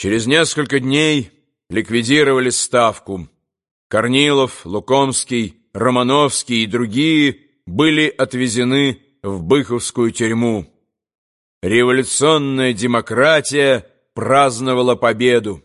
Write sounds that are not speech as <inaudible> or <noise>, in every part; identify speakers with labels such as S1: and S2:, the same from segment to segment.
S1: Через несколько дней ликвидировали Ставку. Корнилов, Лукомский, Романовский и другие были отвезены в Быховскую тюрьму. Революционная демократия праздновала победу.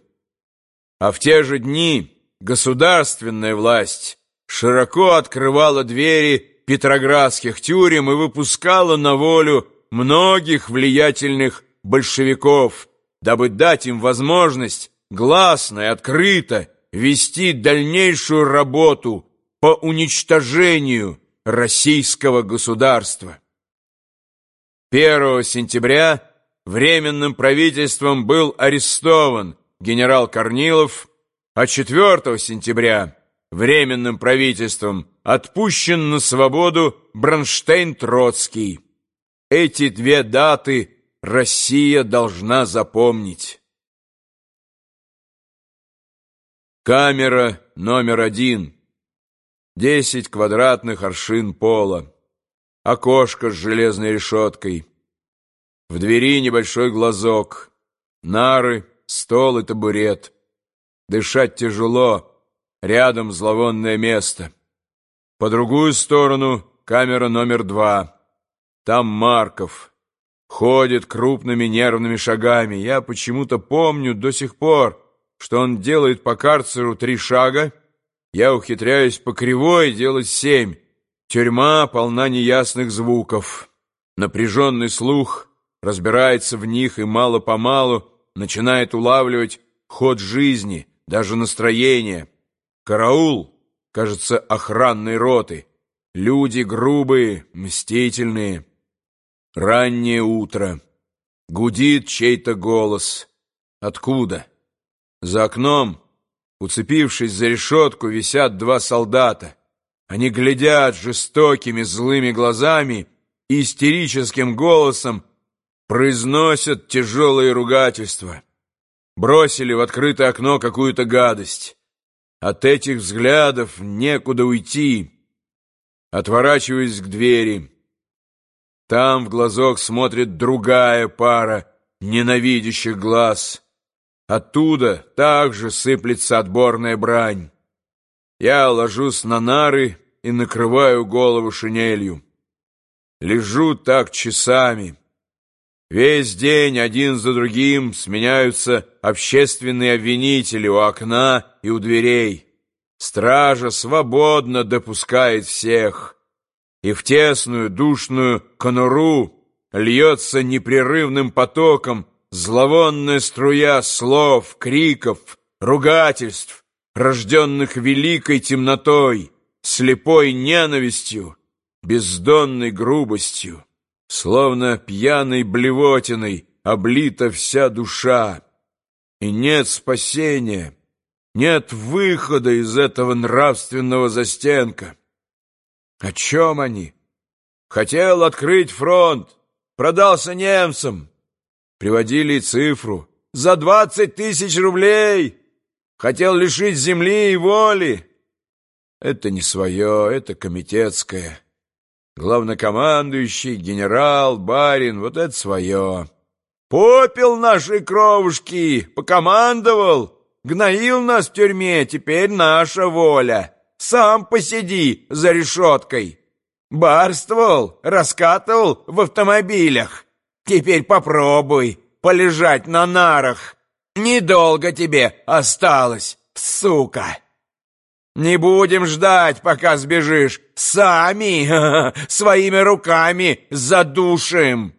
S1: А в те же дни государственная власть широко открывала двери петроградских тюрем и выпускала на волю многих влиятельных большевиков, дабы дать им возможность гласно и открыто вести дальнейшую работу по уничтожению российского государства. 1 сентября Временным правительством был арестован генерал Корнилов, а 4 сентября Временным правительством отпущен на свободу Бронштейн-Троцкий. Эти две даты Россия должна запомнить. Камера номер один. Десять квадратных аршин пола. Окошко с железной решеткой. В двери небольшой глазок. Нары, стол и табурет. Дышать тяжело. Рядом зловонное место. По другую сторону камера номер два. Там Марков. Ходит крупными нервными шагами. Я почему-то помню до сих пор, что он делает по карцеру три шага, я ухитряюсь по кривой делать семь. Тюрьма полна неясных звуков. Напряженный слух разбирается в них и мало-помалу начинает улавливать ход жизни, даже настроение. Караул, кажется, охранной роты. Люди грубые, мстительные. Раннее утро. Гудит чей-то голос. Откуда? За окном, уцепившись за решетку, висят два солдата. Они глядят жестокими злыми глазами и истерическим голосом произносят тяжелые ругательства. Бросили в открытое окно какую-то гадость. От этих взглядов некуда уйти. Отворачиваюсь к двери. Там в глазок смотрит другая пара ненавидящих глаз — Оттуда также сыплется отборная брань. Я ложусь на нары и накрываю голову шинелью. Лежу так часами. Весь день один за другим сменяются общественные обвинители у окна и у дверей. Стража свободно допускает всех. И в тесную душную конуру льется непрерывным потоком Зловонная струя слов, криков, ругательств, рожденных великой темнотой, слепой ненавистью, бездонной грубостью, словно пьяной блевотиной облита вся душа. И нет спасения, нет выхода из этого нравственного застенка. О чем они? Хотел открыть фронт, продался немцам, Приводили цифру. За двадцать тысяч рублей! Хотел лишить земли и воли. Это не свое, это комитетское. Главнокомандующий, генерал, барин, вот это свое. Попел нашей кровушки, покомандовал, гноил нас в тюрьме, теперь наша воля. Сам посиди за решеткой. Барствовал, раскатывал в автомобилях. Теперь попробуй полежать на нарах. Недолго тебе осталось, сука. Не будем ждать, пока сбежишь. Сами, <laughs> своими руками задушим.